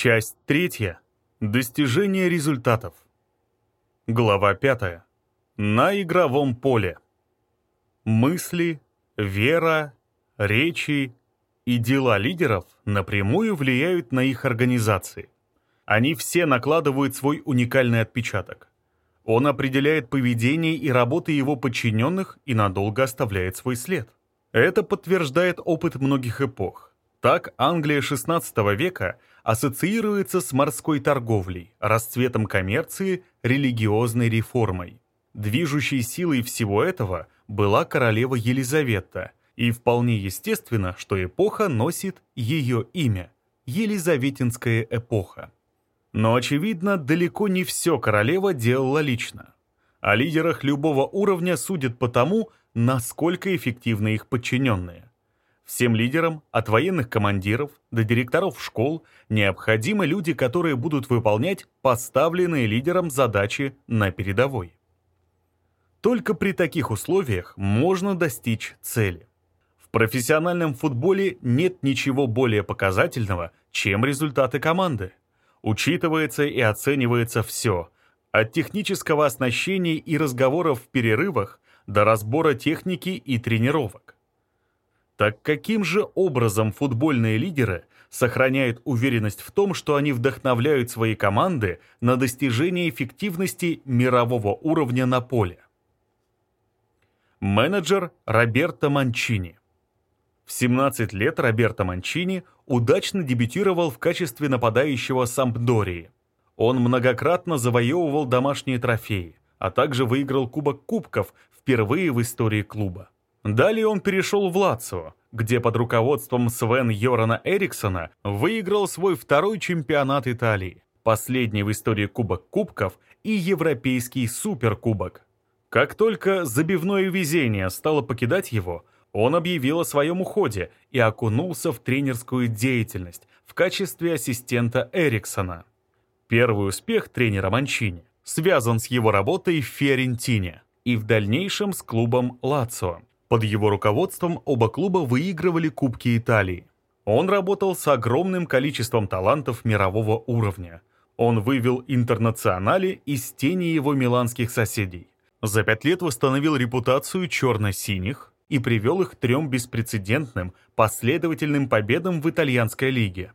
Часть третья. Достижение результатов. Глава пятая. На игровом поле. Мысли, вера, речи и дела лидеров напрямую влияют на их организации. Они все накладывают свой уникальный отпечаток. Он определяет поведение и работы его подчиненных и надолго оставляет свой след. Это подтверждает опыт многих эпох. Так Англия XVI века ассоциируется с морской торговлей, расцветом коммерции, религиозной реформой. Движущей силой всего этого была королева Елизавета, и вполне естественно, что эпоха носит ее имя – Елизаветинская эпоха. Но, очевидно, далеко не все королева делала лично. О лидерах любого уровня судят по тому, насколько эффективны их подчиненные. Всем лидерам, от военных командиров до директоров школ, необходимы люди, которые будут выполнять поставленные лидером задачи на передовой. Только при таких условиях можно достичь цели. В профессиональном футболе нет ничего более показательного, чем результаты команды. Учитывается и оценивается все, от технического оснащения и разговоров в перерывах до разбора техники и тренировок. Так каким же образом футбольные лидеры сохраняют уверенность в том, что они вдохновляют свои команды на достижение эффективности мирового уровня на поле? Менеджер Роберто Манчини В 17 лет Роберто Манчини удачно дебютировал в качестве нападающего Сампдории. Он многократно завоевывал домашние трофеи, а также выиграл Кубок Кубков впервые в истории клуба. Далее он перешел в Лацио, где под руководством Свен Йорана Эриксона выиграл свой второй чемпионат Италии, последний в истории Кубок Кубков и Европейский Суперкубок. Как только забивное везение стало покидать его, он объявил о своем уходе и окунулся в тренерскую деятельность в качестве ассистента Эриксона. Первый успех тренера Манчини связан с его работой в Фиорентине и в дальнейшем с клубом Лацио. Под его руководством оба клуба выигрывали Кубки Италии. Он работал с огромным количеством талантов мирового уровня. Он вывел интернационали из тени его миланских соседей. За пять лет восстановил репутацию черно-синих и привел их к трем беспрецедентным, последовательным победам в итальянской лиге.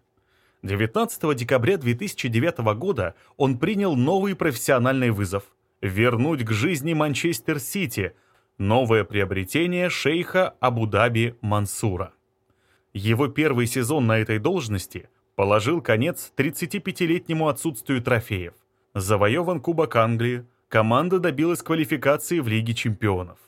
19 декабря 2009 года он принял новый профессиональный вызов – вернуть к жизни Манчестер-Сити, новое приобретение шейха Абу-Даби Мансура. Его первый сезон на этой должности положил конец 35-летнему отсутствию трофеев. Завоеван Кубок Англии, команда добилась квалификации в Лиге чемпионов.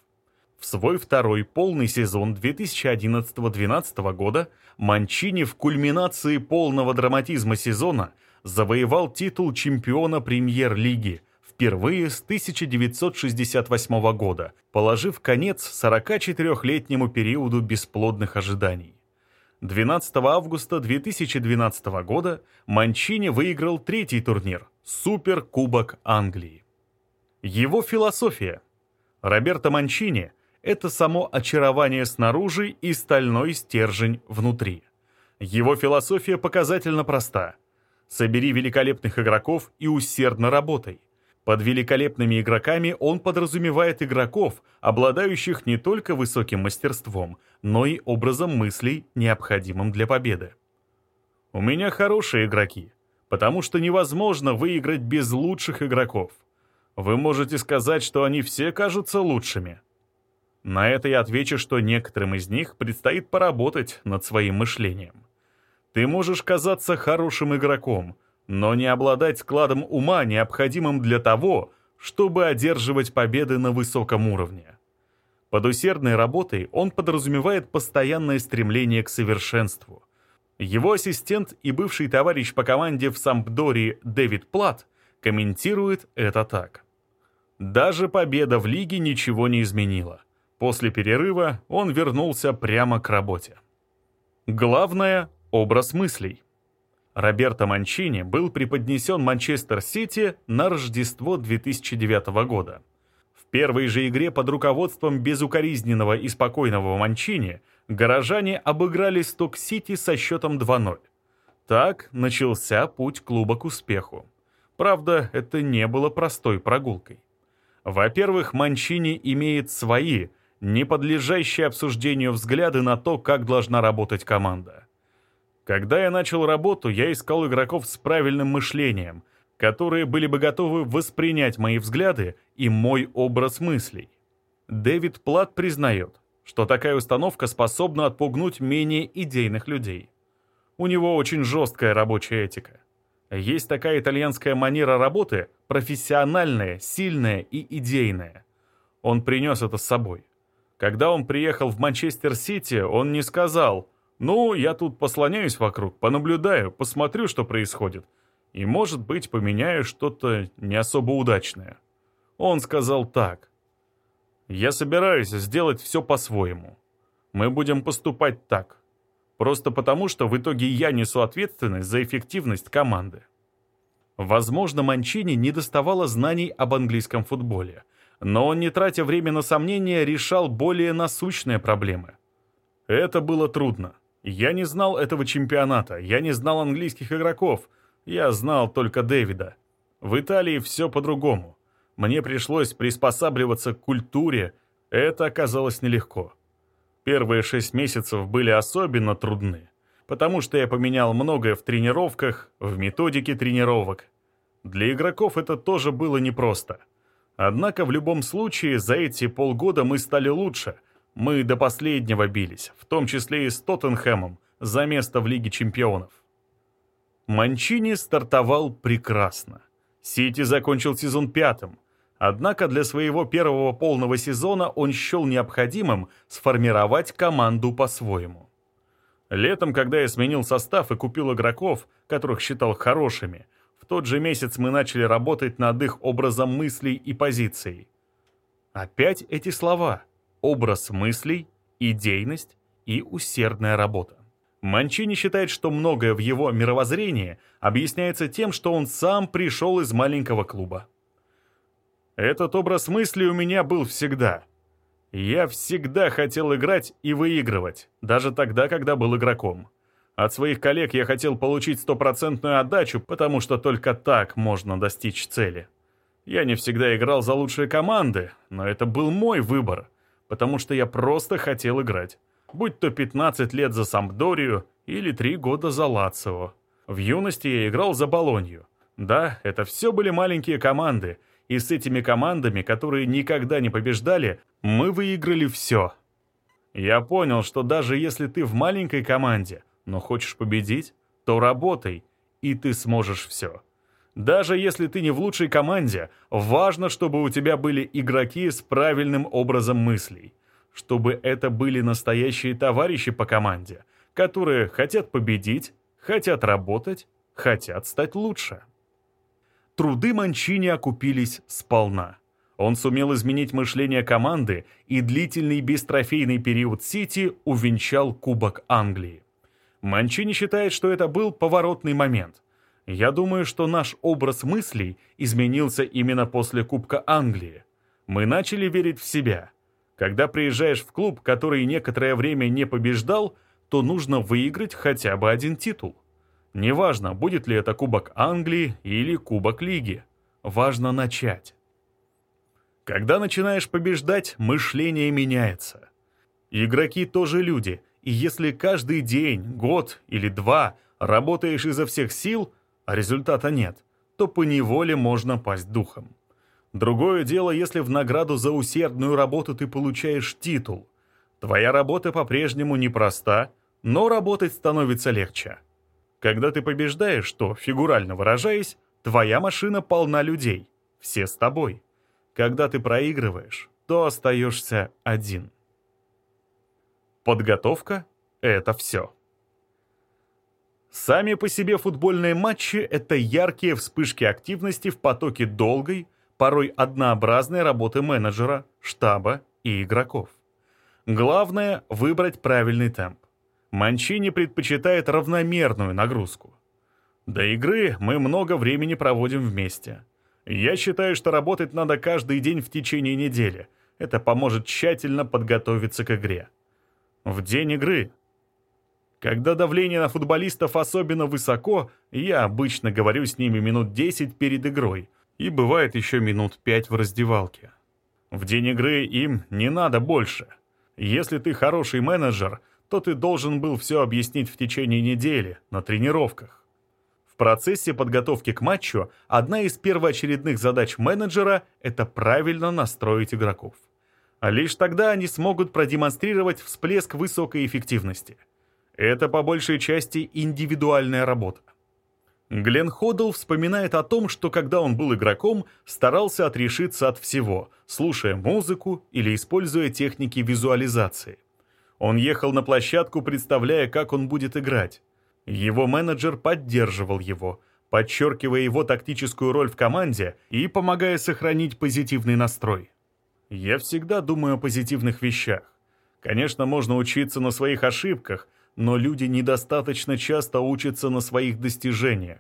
В свой второй полный сезон 2011-2012 года Манчини в кульминации полного драматизма сезона завоевал титул чемпиона премьер-лиги впервые с 1968 года, положив конец 44-летнему периоду бесплодных ожиданий. 12 августа 2012 года Манчини выиграл третий турнир – Суперкубок Англии. Его философия. Роберто Манчини – это само очарование снаружи и стальной стержень внутри. Его философия показательно проста. Собери великолепных игроков и усердно работай. Под великолепными игроками он подразумевает игроков, обладающих не только высоким мастерством, но и образом мыслей, необходимым для победы. У меня хорошие игроки, потому что невозможно выиграть без лучших игроков. Вы можете сказать, что они все кажутся лучшими. На это я отвечу, что некоторым из них предстоит поработать над своим мышлением. Ты можешь казаться хорошим игроком, но не обладать складом ума, необходимым для того, чтобы одерживать победы на высоком уровне. Под усердной работой он подразумевает постоянное стремление к совершенству. Его ассистент и бывший товарищ по команде в Сампдории Дэвид Плат комментирует это так. Даже победа в лиге ничего не изменила. После перерыва он вернулся прямо к работе. Главное — образ мыслей. Роберто Манчини был преподнесен Манчестер-Сити на Рождество 2009 года. В первой же игре под руководством безукоризненного и спокойного Манчини горожане обыграли Сток-Сити со счетом 2-0. Так начался путь клуба к успеху. Правда, это не было простой прогулкой. Во-первых, Манчини имеет свои, не подлежащие обсуждению взгляды на то, как должна работать команда. Когда я начал работу, я искал игроков с правильным мышлением, которые были бы готовы воспринять мои взгляды и мой образ мыслей. Дэвид Плат признает, что такая установка способна отпугнуть менее идейных людей. У него очень жесткая рабочая этика. Есть такая итальянская манера работы, профессиональная, сильная и идейная. Он принес это с собой. Когда он приехал в Манчестер-Сити, он не сказал «Ну, я тут послоняюсь вокруг, понаблюдаю, посмотрю, что происходит, и, может быть, поменяю что-то не особо удачное». Он сказал так «Я собираюсь сделать все по-своему. Мы будем поступать так. Просто потому, что в итоге я несу ответственность за эффективность команды. Возможно, Манчини не доставало знаний об английском футболе, но он, не тратя время на сомнения, решал более насущные проблемы. Это было трудно. Я не знал этого чемпионата, я не знал английских игроков, я знал только Дэвида. В Италии все по-другому. Мне пришлось приспосабливаться к культуре, это оказалось нелегко. Первые шесть месяцев были особенно трудны, потому что я поменял многое в тренировках, в методике тренировок. Для игроков это тоже было непросто. Однако в любом случае за эти полгода мы стали лучше. Мы до последнего бились, в том числе и с Тоттенхэмом, за место в Лиге чемпионов. Манчини стартовал прекрасно. Сити закончил сезон пятым, Однако для своего первого полного сезона он счел необходимым сформировать команду по-своему. Летом, когда я сменил состав и купил игроков, которых считал хорошими, в тот же месяц мы начали работать над их образом мыслей и позицией. Опять эти слова – образ мыслей, идейность и усердная работа. Манчини считает, что многое в его мировоззрении объясняется тем, что он сам пришел из маленького клуба. Этот образ мысли у меня был всегда. Я всегда хотел играть и выигрывать, даже тогда, когда был игроком. От своих коллег я хотел получить стопроцентную отдачу, потому что только так можно достичь цели. Я не всегда играл за лучшие команды, но это был мой выбор, потому что я просто хотел играть. Будь то 15 лет за Сампдорию или 3 года за Лацио. В юности я играл за Болонью. Да, это все были маленькие команды, и с этими командами, которые никогда не побеждали, мы выиграли все. Я понял, что даже если ты в маленькой команде, но хочешь победить, то работай, и ты сможешь все. Даже если ты не в лучшей команде, важно, чтобы у тебя были игроки с правильным образом мыслей. Чтобы это были настоящие товарищи по команде, которые хотят победить, хотят работать, хотят стать лучше. Труды Манчини окупились сполна. Он сумел изменить мышление команды, и длительный бестрофейный период Сити увенчал Кубок Англии. Манчини считает, что это был поворотный момент. Я думаю, что наш образ мыслей изменился именно после Кубка Англии. Мы начали верить в себя. Когда приезжаешь в клуб, который некоторое время не побеждал, то нужно выиграть хотя бы один титул. Неважно, будет ли это Кубок Англии или Кубок Лиги. Важно начать. Когда начинаешь побеждать, мышление меняется. Игроки тоже люди, и если каждый день, год или два работаешь изо всех сил, а результата нет, то поневоле можно пасть духом. Другое дело, если в награду за усердную работу ты получаешь титул. Твоя работа по-прежнему непроста, но работать становится легче. Когда ты побеждаешь, то, фигурально выражаясь, твоя машина полна людей. Все с тобой. Когда ты проигрываешь, то остаешься один. Подготовка — это все. Сами по себе футбольные матчи — это яркие вспышки активности в потоке долгой, порой однообразной работы менеджера, штаба и игроков. Главное — выбрать правильный темп. Манчини предпочитает равномерную нагрузку. До игры мы много времени проводим вместе. Я считаю, что работать надо каждый день в течение недели. Это поможет тщательно подготовиться к игре. В день игры. Когда давление на футболистов особенно высоко, я обычно говорю с ними минут 10 перед игрой, и бывает еще минут 5 в раздевалке. В день игры им не надо больше. Если ты хороший менеджер, то ты должен был все объяснить в течение недели, на тренировках. В процессе подготовки к матчу одна из первоочередных задач менеджера – это правильно настроить игроков. А лишь тогда они смогут продемонстрировать всплеск высокой эффективности. Это по большей части индивидуальная работа. Глен Ходл вспоминает о том, что когда он был игроком, старался отрешиться от всего, слушая музыку или используя техники визуализации. Он ехал на площадку, представляя, как он будет играть. Его менеджер поддерживал его, подчеркивая его тактическую роль в команде и помогая сохранить позитивный настрой. Я всегда думаю о позитивных вещах. Конечно, можно учиться на своих ошибках, но люди недостаточно часто учатся на своих достижениях.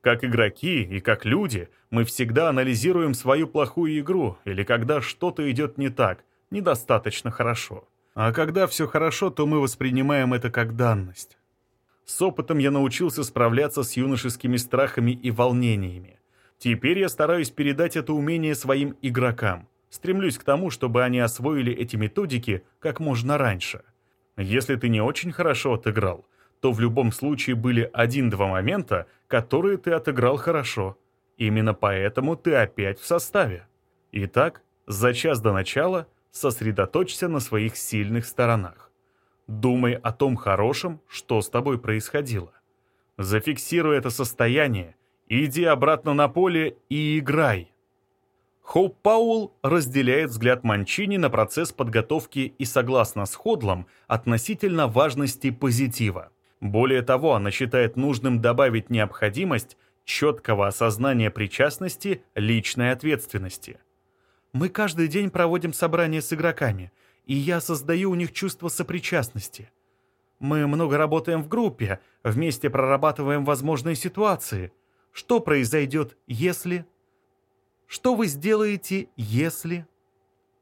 Как игроки и как люди мы всегда анализируем свою плохую игру или когда что-то идет не так, недостаточно хорошо. А когда все хорошо, то мы воспринимаем это как данность. С опытом я научился справляться с юношескими страхами и волнениями. Теперь я стараюсь передать это умение своим игрокам. Стремлюсь к тому, чтобы они освоили эти методики как можно раньше. Если ты не очень хорошо отыграл, то в любом случае были один-два момента, которые ты отыграл хорошо. Именно поэтому ты опять в составе. Итак, за час до начала сосредоточься на своих сильных сторонах. Думай о том хорошем, что с тобой происходило. Зафиксируй это состояние, иди обратно на поле и играй. Хоуп Пауэлл разделяет взгляд Манчини на процесс подготовки и согласна с Ходлом относительно важности позитива. Более того, она считает нужным добавить необходимость четкого осознания причастности личной ответственности. Мы каждый день проводим собрания с игроками, и я создаю у них чувство сопричастности. Мы много работаем в группе, вместе прорабатываем возможные ситуации. Что произойдет, если... Что вы сделаете, если...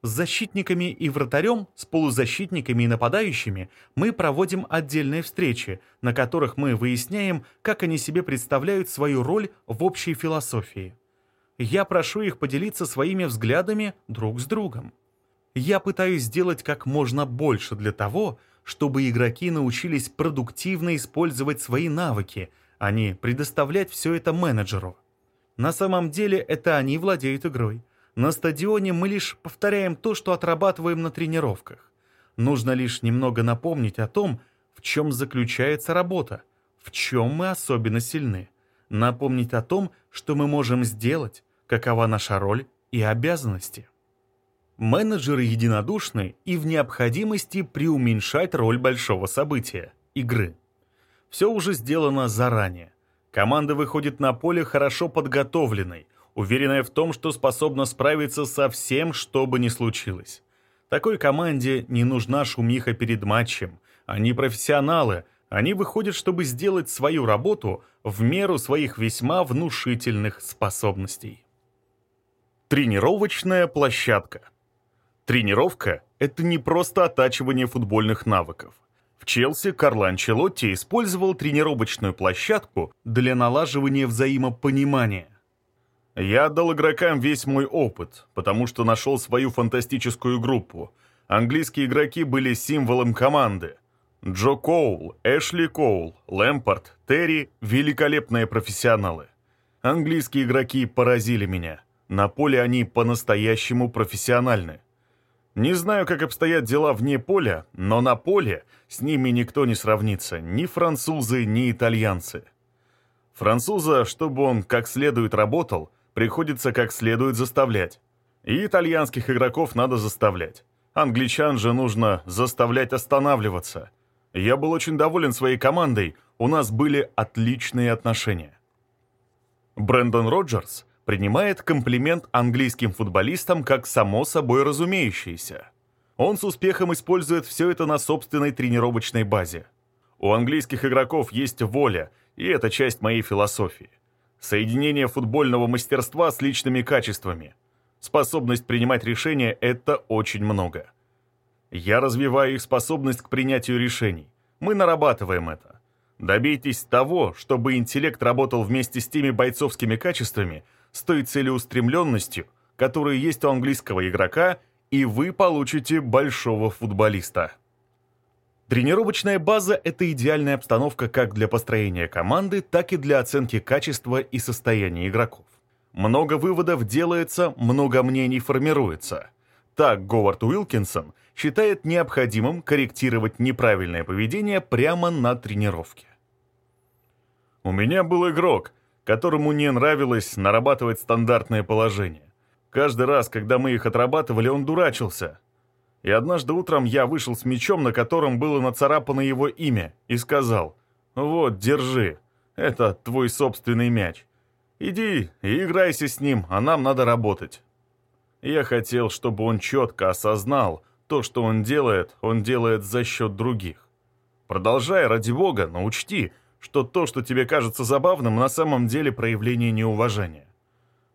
С защитниками и вратарем, с полузащитниками и нападающими мы проводим отдельные встречи, на которых мы выясняем, как они себе представляют свою роль в общей философии я прошу их поделиться своими взглядами друг с другом. Я пытаюсь сделать как можно больше для того, чтобы игроки научились продуктивно использовать свои навыки, а не предоставлять все это менеджеру. На самом деле это они владеют игрой. На стадионе мы лишь повторяем то, что отрабатываем на тренировках. Нужно лишь немного напомнить о том, в чем заключается работа, в чем мы особенно сильны. Напомнить о том, что мы можем сделать, какова наша роль и обязанности. Менеджеры единодушны и в необходимости преуменьшать роль большого события – игры. Все уже сделано заранее. Команда выходит на поле хорошо подготовленной, уверенная в том, что способна справиться со всем, что бы ни случилось. Такой команде не нужна шумиха перед матчем. Они профессионалы, они выходят, чтобы сделать свою работу в меру своих весьма внушительных способностей. Тренировочная площадка. Тренировка – это не просто оттачивание футбольных навыков. В Челси Карло Анчелотти использовал тренировочную площадку для налаживания взаимопонимания. Я отдал игрокам весь мой опыт, потому что нашел свою фантастическую группу. Английские игроки были символом команды. Джо Коул, Эшли Коул, Лэмпорт, Терри – великолепные профессионалы. Английские игроки поразили меня – на поле они по-настоящему профессиональны. Не знаю, как обстоят дела вне поля, но на поле с ними никто не сравнится, ни французы, ни итальянцы. Француза, чтобы он как следует работал, приходится как следует заставлять. И итальянских игроков надо заставлять. Англичан же нужно заставлять останавливаться. Я был очень доволен своей командой, у нас были отличные отношения. Брэндон Роджерс принимает комплимент английским футболистам как само собой разумеющееся. Он с успехом использует все это на собственной тренировочной базе. У английских игроков есть воля, и это часть моей философии. Соединение футбольного мастерства с личными качествами. Способность принимать решения – это очень много. Я развиваю их способность к принятию решений. Мы нарабатываем это. Добейтесь того, чтобы интеллект работал вместе с теми бойцовскими качествами, с той целеустремленностью, которые есть у английского игрока, и вы получите большого футболиста. Тренировочная база – это идеальная обстановка как для построения команды, так и для оценки качества и состояния игроков. Много выводов делается, много мнений формируется. Так Говард Уилкинсон считает необходимым корректировать неправильное поведение прямо на тренировке. У меня был игрок, которому не нравилось нарабатывать стандартное положение. Каждый раз, когда мы их отрабатывали, он дурачился. И однажды утром я вышел с мечом, на котором было нацарапано его имя, и сказал, «Вот, держи, это твой собственный мяч. Иди и играйся с ним, а нам надо работать». Я хотел, чтобы он четко осознал, то, что он делает, он делает за счет других. Продолжай, ради бога, но учти, что то, что тебе кажется забавным, на самом деле проявление неуважения.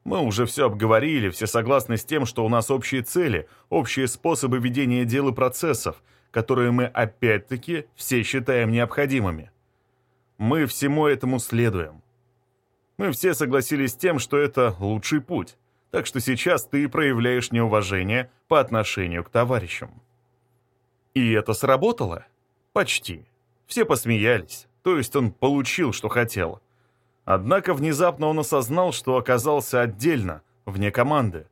Мы уже все обговорили, все согласны с тем, что у нас общие цели, общие способы ведения дел и процессов, которые мы опять-таки все считаем необходимыми. Мы всему этому следуем. Мы все согласились с тем, что это лучший путь. Так что сейчас ты проявляешь неуважение по отношению к товарищам. И это сработало? Почти. Все посмеялись, то есть он получил, что хотел. Однако внезапно он осознал, что оказался отдельно, вне команды.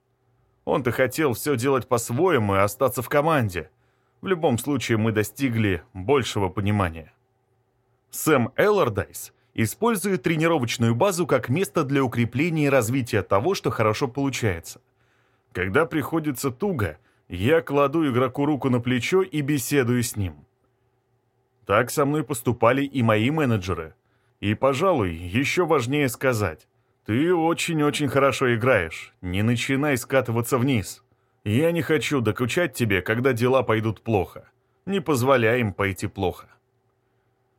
Он-то хотел все делать по-своему и остаться в команде. В любом случае мы достигли большего понимания. Сэм Эллардайс использует тренировочную базу как место для укрепления и развития того, что хорошо получается. Когда приходится туго, я кладу игроку руку на плечо и беседую с ним. Так со мной поступали и мои менеджеры. И, пожалуй, еще важнее сказать, ты очень-очень хорошо играешь, не начинай скатываться вниз. Я не хочу докучать тебе, когда дела пойдут плохо. Не позволяй им пойти плохо.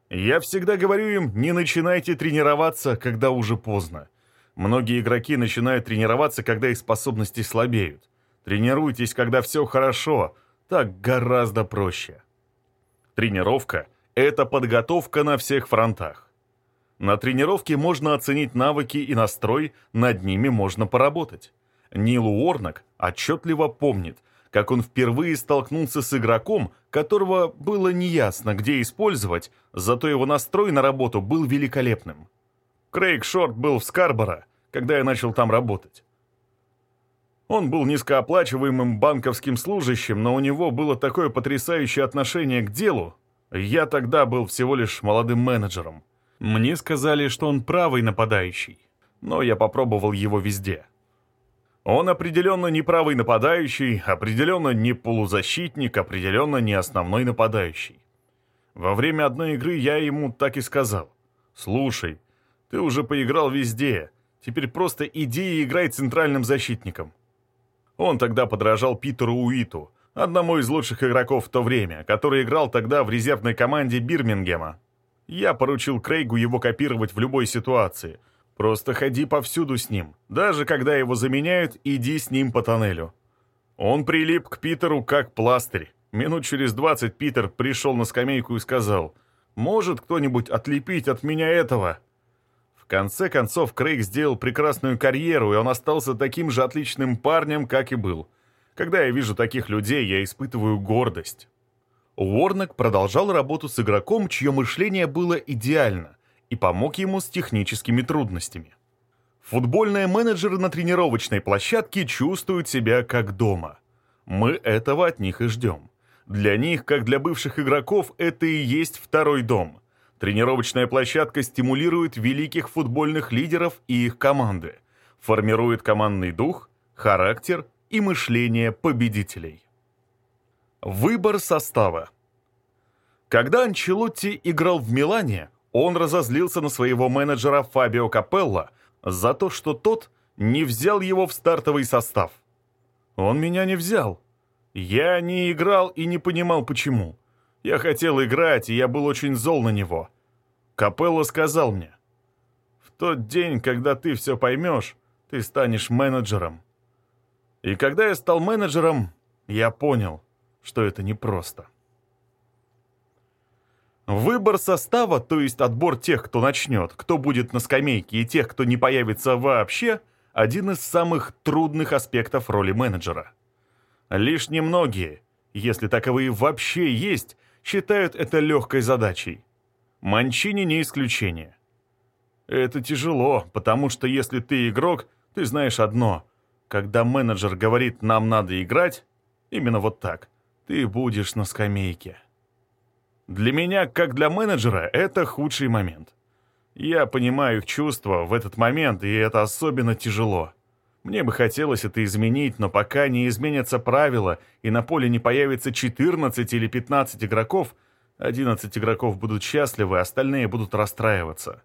Я всегда говорю им, не начинайте тренироваться, когда уже поздно. Многие игроки начинают тренироваться, когда их способности слабеют. Тренируйтесь, когда все хорошо, так гораздо проще. Тренировка – это подготовка на всех фронтах. На тренировке можно оценить навыки и настрой, над ними можно поработать. Нил Уорнок отчетливо помнит, как он впервые столкнулся с игроком, которого было неясно, где использовать, зато его настрой на работу был великолепным. Крейг Шорт был в Скарборо, когда я начал там работать. Он был низкооплачиваемым банковским служащим, но у него было такое потрясающее отношение к делу. Я тогда был всего лишь молодым менеджером. Мне сказали, что он правый нападающий, но я попробовал его везде. Он определенно не правый нападающий, определенно не полузащитник, определенно не основной нападающий. Во время одной игры я ему так и сказал. «Слушай, ты уже поиграл везде, теперь просто иди и играй центральным защитником». Он тогда подражал Питеру Уиту, одному из лучших игроков в то время, который играл тогда в резервной команде Бирмингема. Я поручил Крейгу его копировать в любой ситуации – Просто ходи повсюду с ним. Даже когда его заменяют, иди с ним по тоннелю. Он прилип к Питеру как пластырь. Минут через двадцать Питер пришел на скамейку и сказал, «Может кто-нибудь отлепить от меня этого?» В конце концов, Крейг сделал прекрасную карьеру, и он остался таким же отличным парнем, как и был. Когда я вижу таких людей, я испытываю гордость. Уорнок продолжал работу с игроком, чье мышление было идеально и помог ему с техническими трудностями. Футбольные менеджеры на тренировочной площадке чувствуют себя как дома. Мы этого от них и ждем. Для них, как для бывших игроков, это и есть второй дом. Тренировочная площадка стимулирует великих футбольных лидеров и их команды, формирует командный дух, характер и мышление победителей. Выбор состава Когда Анчелотти играл в Милане, он разозлился на своего менеджера Фабио Капелло за то, что тот не взял его в стартовый состав. Он меня не взял. Я не играл и не понимал, почему. Я хотел играть, и я был очень зол на него. Капелло сказал мне, «В тот день, когда ты все поймешь, ты станешь менеджером». И когда я стал менеджером, я понял, что это непросто. Выбор состава, то есть отбор тех, кто начнет, кто будет на скамейке и тех, кто не появится вообще, один из самых трудных аспектов роли менеджера. Лишь немногие, если таковые вообще есть, считают это легкой задачей. Манчини не исключение. Это тяжело, потому что если ты игрок, ты знаешь одно. Когда менеджер говорит «нам надо играть», именно вот так, ты будешь на скамейке. Для меня, как для менеджера, это худший момент. Я понимаю их чувства в этот момент, и это особенно тяжело. Мне бы хотелось это изменить, но пока не изменятся правила и на поле не появится 14 или 15 игроков, 11 игроков будут счастливы, остальные будут расстраиваться.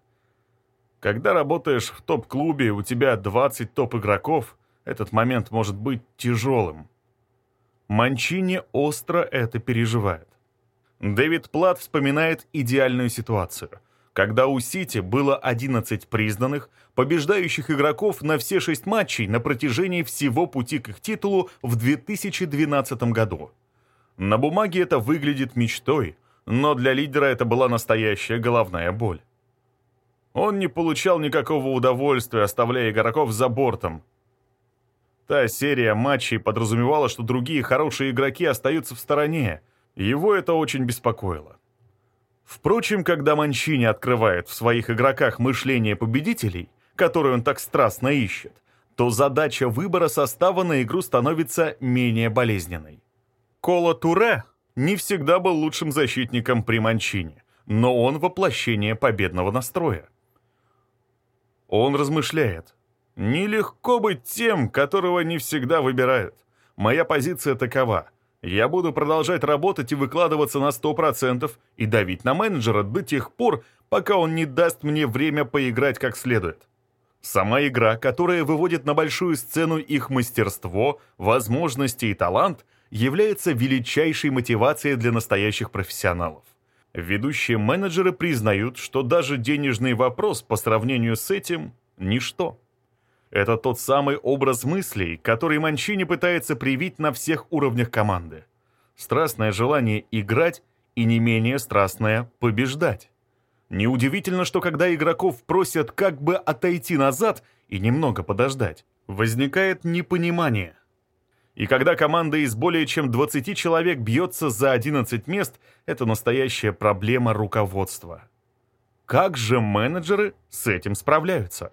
Когда работаешь в топ-клубе, у тебя 20 топ-игроков, этот момент может быть тяжелым. Манчини остро это переживает. Дэвид Плат вспоминает идеальную ситуацию, когда у Сити было 11 признанных, побеждающих игроков на все шесть матчей на протяжении всего пути к их титулу в 2012 году. На бумаге это выглядит мечтой, но для лидера это была настоящая головная боль. Он не получал никакого удовольствия, оставляя игроков за бортом. Та серия матчей подразумевала, что другие хорошие игроки остаются в стороне, его это очень беспокоило. Впрочем, когда Манчини открывает в своих игроках мышление победителей, которое он так страстно ищет, то задача выбора состава на игру становится менее болезненной. Кола Туре не всегда был лучшим защитником при Манчине, но он воплощение победного настроя. Он размышляет. «Нелегко быть тем, которого не всегда выбирают. Моя позиция такова — я буду продолжать работать и выкладываться на 100% и давить на менеджера до тех пор, пока он не даст мне время поиграть как следует. Сама игра, которая выводит на большую сцену их мастерство, возможности и талант, является величайшей мотивацией для настоящих профессионалов. Ведущие менеджеры признают, что даже денежный вопрос по сравнению с этим – ничто. Это тот самый образ мыслей, который Манчини пытается привить на всех уровнях команды. Страстное желание играть и не менее страстное побеждать. Неудивительно, что когда игроков просят как бы отойти назад и немного подождать, возникает непонимание. И когда команда из более чем 20 человек бьется за 11 мест, это настоящая проблема руководства. Как же менеджеры с этим справляются?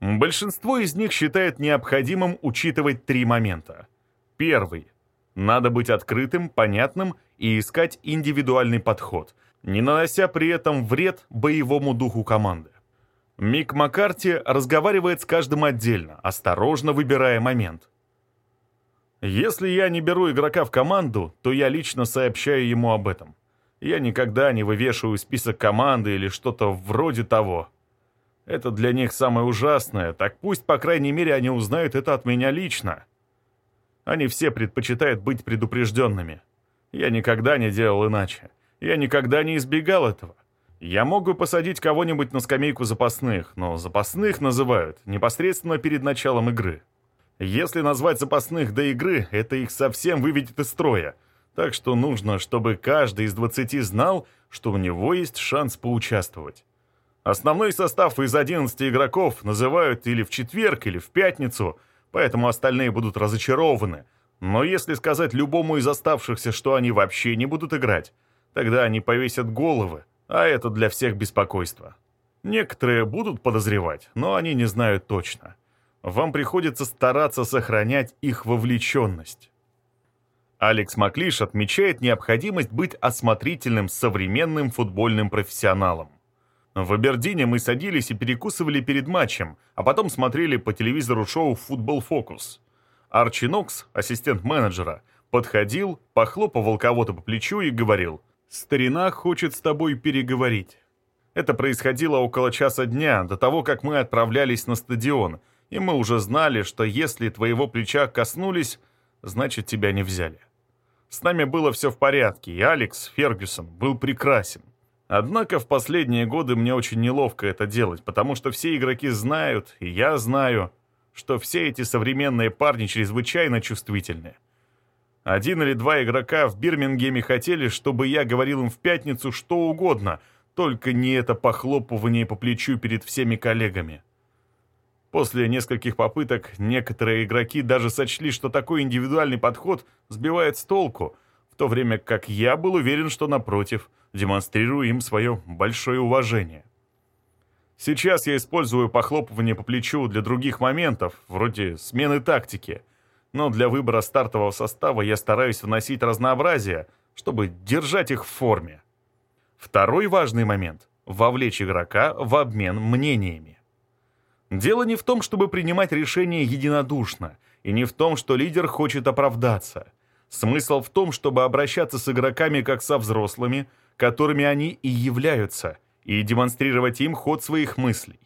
Большинство из них считает необходимым учитывать три момента. Первый. Надо быть открытым, понятным и искать индивидуальный подход, не нанося при этом вред боевому духу команды. Мик Маккарти разговаривает с каждым отдельно, осторожно выбирая момент. Если я не беру игрока в команду, то я лично сообщаю ему об этом. Я никогда не вывешиваю список команды или что-то вроде того. Это для них самое ужасное, так пусть, по крайней мере, они узнают это от меня лично. Они все предпочитают быть предупрежденными. Я никогда не делал иначе. Я никогда не избегал этого. Я мог бы посадить кого-нибудь на скамейку запасных, но запасных называют непосредственно перед началом игры. Если назвать запасных до игры, это их совсем выведет из строя. Так что нужно, чтобы каждый из 20 знал, что у него есть шанс поучаствовать. Основной состав из 11 игроков называют или в четверг, или в пятницу, поэтому остальные будут разочарованы. Но если сказать любому из оставшихся, что они вообще не будут играть, тогда они повесят головы, а это для всех беспокойство. Некоторые будут подозревать, но они не знают точно. Вам приходится стараться сохранять их вовлеченность. Алекс Маклиш отмечает необходимость быть осмотрительным современным футбольным профессионалом. В Абердине мы садились и перекусывали перед матчем, а потом смотрели по телевизору шоу «Футбол Фокус». Арчи Нокс, ассистент менеджера, подходил, похлопывал кого-то по плечу и говорил «Старина хочет с тобой переговорить». Это происходило около часа дня, до того, как мы отправлялись на стадион, и мы уже знали, что если твоего плеча коснулись, значит тебя не взяли. С нами было все в порядке, и Алекс Фергюсон был прекрасен. Однако в последние годы мне очень неловко это делать, потому что все игроки знают, и я знаю, что все эти современные парни чрезвычайно чувствительны. Один или два игрока в Бирмингеме хотели, чтобы я говорил им в пятницу что угодно, только не это похлопывание по плечу перед всеми коллегами. После нескольких попыток некоторые игроки даже сочли, что такой индивидуальный подход сбивает с толку, то время как я был уверен, что напротив, демонстрирую им свое большое уважение. Сейчас я использую похлопывание по плечу для других моментов, вроде смены тактики — но для выбора стартового состава я стараюсь вносить разнообразие, чтобы держать их в форме. Второй важный момент – вовлечь игрока в обмен мнениями. Дело не в том, чтобы принимать решения единодушно, и не в том, что лидер хочет оправдаться. Смысл в том, чтобы обращаться с игроками как со взрослыми, которыми они и являются, и демонстрировать им ход своих мыслей.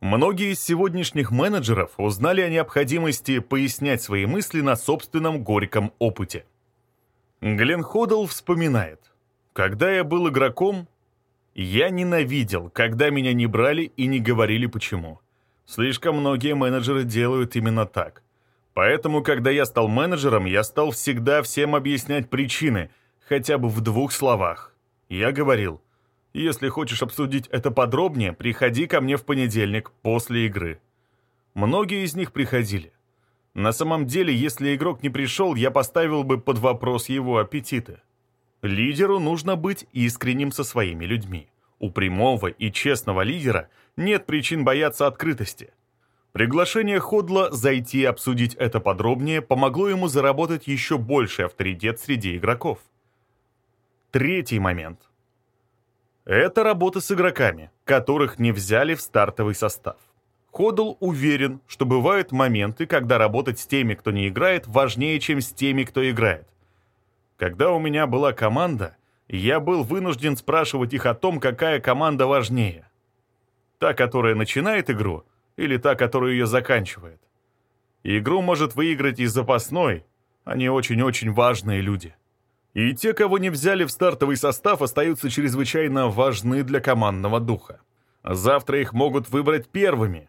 Многие из сегодняшних менеджеров узнали о необходимости пояснять свои мысли на собственном горьком опыте. Глен Ходл вспоминает, «Когда я был игроком, я ненавидел, когда меня не брали и не говорили почему. Слишком многие менеджеры делают именно так. Поэтому, когда я стал менеджером, я стал всегда всем объяснять причины, хотя бы в двух словах. Я говорил – если хочешь обсудить это подробнее, приходи ко мне в понедельник после игры. Многие из них приходили. На самом деле, если игрок не пришел, я поставил бы под вопрос его аппетиты. Лидеру нужно быть искренним со своими людьми. У прямого и честного лидера нет причин бояться открытости. Приглашение Ходла зайти и обсудить это подробнее помогло ему заработать еще больший авторитет среди игроков. Третий момент. Это работа с игроками, которых не взяли в стартовый состав. Ходл уверен, что бывают моменты, когда работать с теми, кто не играет, важнее, чем с теми, кто играет. Когда у меня была команда, я был вынужден спрашивать их о том, какая команда важнее. Та, которая начинает игру, или та, которая ее заканчивает. Игру может выиграть и запасной, они очень-очень важные люди. И те, кого не взяли в стартовый состав, остаются чрезвычайно важны для командного духа. Завтра их могут выбрать первыми.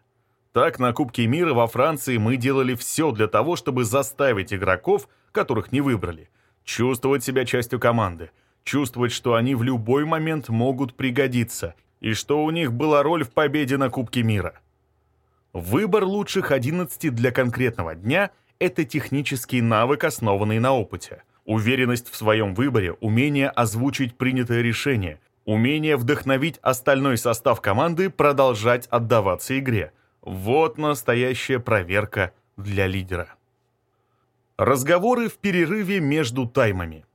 Так, на Кубке мира во Франции мы делали все для того, чтобы заставить игроков, которых не выбрали, чувствовать себя частью команды, чувствовать, что они в любой момент могут пригодиться, и что у них была роль в победе на Кубке мира. Выбор лучших 11 для конкретного дня – это технический навык, основанный на опыте – Уверенность в своем выборе, умение озвучить принятое решение, умение вдохновить остальной состав команды продолжать отдаваться игре. Вот настоящая проверка для лидера. Разговоры в перерыве между таймами.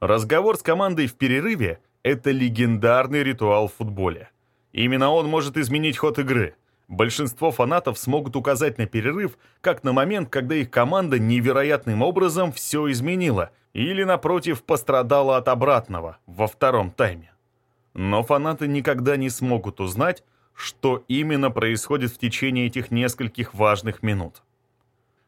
Разговор с командой в перерыве – это легендарный ритуал в футболе. Именно он может изменить ход игры – Большинство фанатов смогут указать на перерыв как на момент, когда их команда невероятным образом все изменила или, напротив, пострадала от обратного во втором тайме. Но фанаты никогда не смогут узнать, что именно происходит в течение этих нескольких важных минут.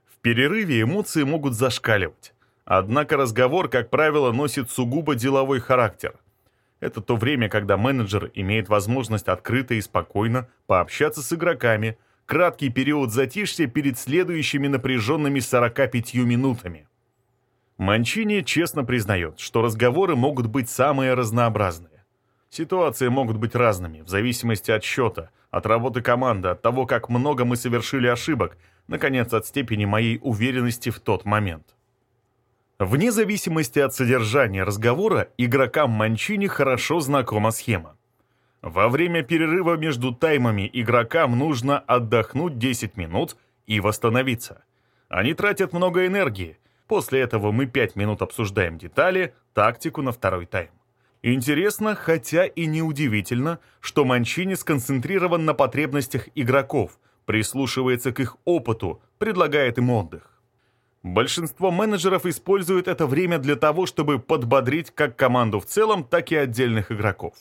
В перерыве эмоции могут зашкаливать, однако разговор, как правило, носит сугубо деловой характер – это то время, когда менеджер имеет возможность открыто и спокойно пообщаться с игроками, краткий период затишья перед следующими напряженными 45 минутами. Манчини честно признает, что разговоры могут быть самые разнообразные. Ситуации могут быть разными, в зависимости от счета, от работы команды, от того, как много мы совершили ошибок, наконец, от степени моей уверенности в тот момент. Вне зависимости от содержания разговора, игрокам Манчини хорошо знакома схема. Во время перерыва между таймами игрокам нужно отдохнуть 10 минут и восстановиться. Они тратят много энергии. После этого мы 5 минут обсуждаем детали, тактику на второй тайм. Интересно, хотя и неудивительно, что Манчини сконцентрирован на потребностях игроков, прислушивается к их опыту, предлагает им отдых. Большинство менеджеров используют это время для того, чтобы подбодрить как команду в целом, так и отдельных игроков.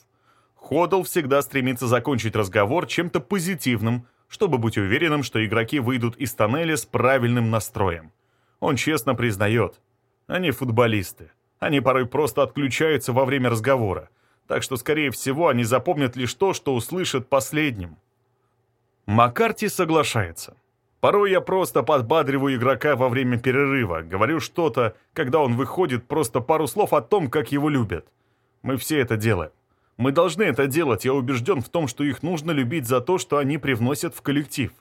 Ходл всегда стремится закончить разговор чем-то позитивным, чтобы быть уверенным, что игроки выйдут из тоннеля с правильным настроем. Он честно признает, они футболисты. Они порой просто отключаются во время разговора, так что, скорее всего, они запомнят лишь то, что услышат последним. Маккарти соглашается. Порой я просто подбадриваю игрока во время перерыва, говорю что-то, когда он выходит, просто пару слов о том, как его любят. Мы все это делаем. Мы должны это делать, я убежден в том, что их нужно любить за то, что они привносят в коллектив.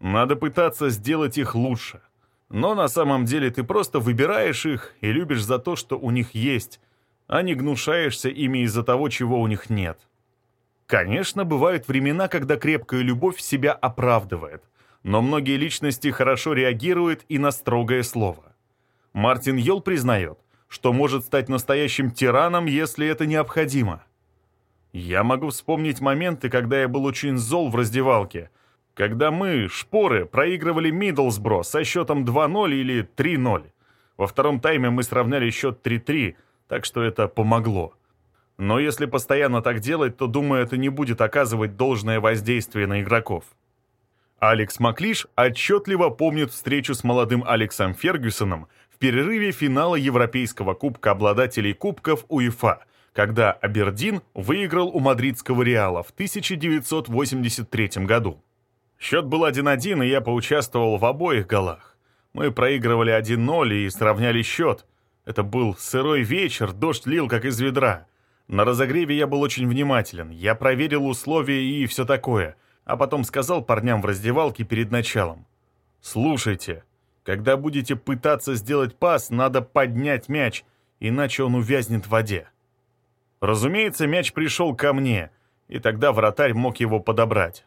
Надо пытаться сделать их лучше. Но на самом деле ты просто выбираешь их и любишь за то, что у них есть, а не гнушаешься ими из-за того, чего у них нет. Конечно, бывают времена, когда крепкая любовь себя оправдывает – но многие личности хорошо реагируют и на строгое слово. Мартин Йол признает, что может стать настоящим тираном, если это необходимо. Я могу вспомнить моменты, когда я был очень зол в раздевалке, когда мы, шпоры, проигрывали Миддлсбро со счетом 2-0 или 3-0. Во втором тайме мы сравняли счет 3-3, так что это помогло. Но если постоянно так делать, то, думаю, это не будет оказывать должное воздействие на игроков. Алекс Маклиш отчетливо помнит встречу с молодым Алексом Фергюсоном в перерыве финала Европейского кубка обладателей кубков УЕФА, когда Абердин выиграл у мадридского Реала в 1983 году. Счет был 1-1, и я поучаствовал в обоих голах. Мы проигрывали 1-0 и сравняли счет. Это был сырой вечер, дождь лил как из ведра. На разогреве я был очень внимателен, я проверил условия и все такое — а потом сказал парням в раздевалке перед началом. «Слушайте, когда будете пытаться сделать пас, надо поднять мяч, иначе он увязнет в воде». Разумеется, мяч пришел ко мне, и тогда вратарь мог его подобрать.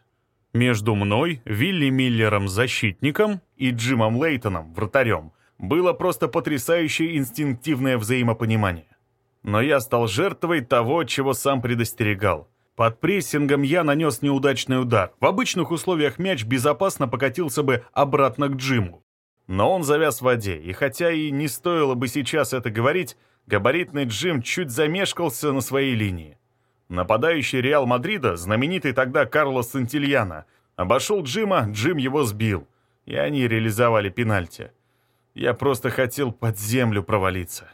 Между мной, Вилли Миллером защитником и Джимом Лейтоном вратарем было просто потрясающее инстинктивное взаимопонимание. Но я стал жертвой того, чего сам предостерегал. Под прессингом я нанес неудачный удар. В обычных условиях мяч безопасно покатился бы обратно к Джиму. Но он завяз в воде, и хотя и не стоило бы сейчас это говорить, габаритный Джим чуть замешкался на своей линии. Нападающий Реал Мадрида, знаменитый тогда Карлос Сантильяна, обошел Джима, Джим его сбил, и они реализовали пенальти. Я просто хотел под землю провалиться.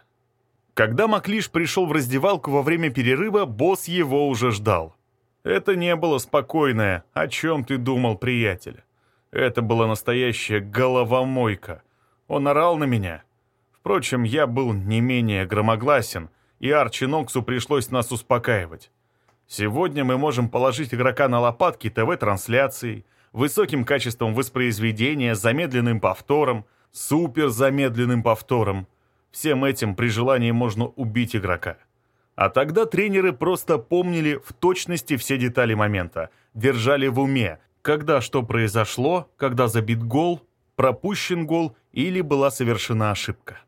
Когда Маклиш пришел в раздевалку во время перерыва, босс его уже ждал. Это не было спокойное «О чем ты думал, приятель?» Это была настоящая головомойка. Он орал на меня. Впрочем, я был не менее громогласен, и Арчи Ноксу пришлось нас успокаивать. Сегодня мы можем положить игрока на лопатки ТВ-трансляцией, высоким качеством воспроизведения, замедленным повтором, суперзамедленным повтором — Всем этим при желании можно убить игрока. А тогда тренеры просто помнили в точности все детали момента, держали в уме, когда что произошло, когда забит гол, пропущен гол или была совершена ошибка.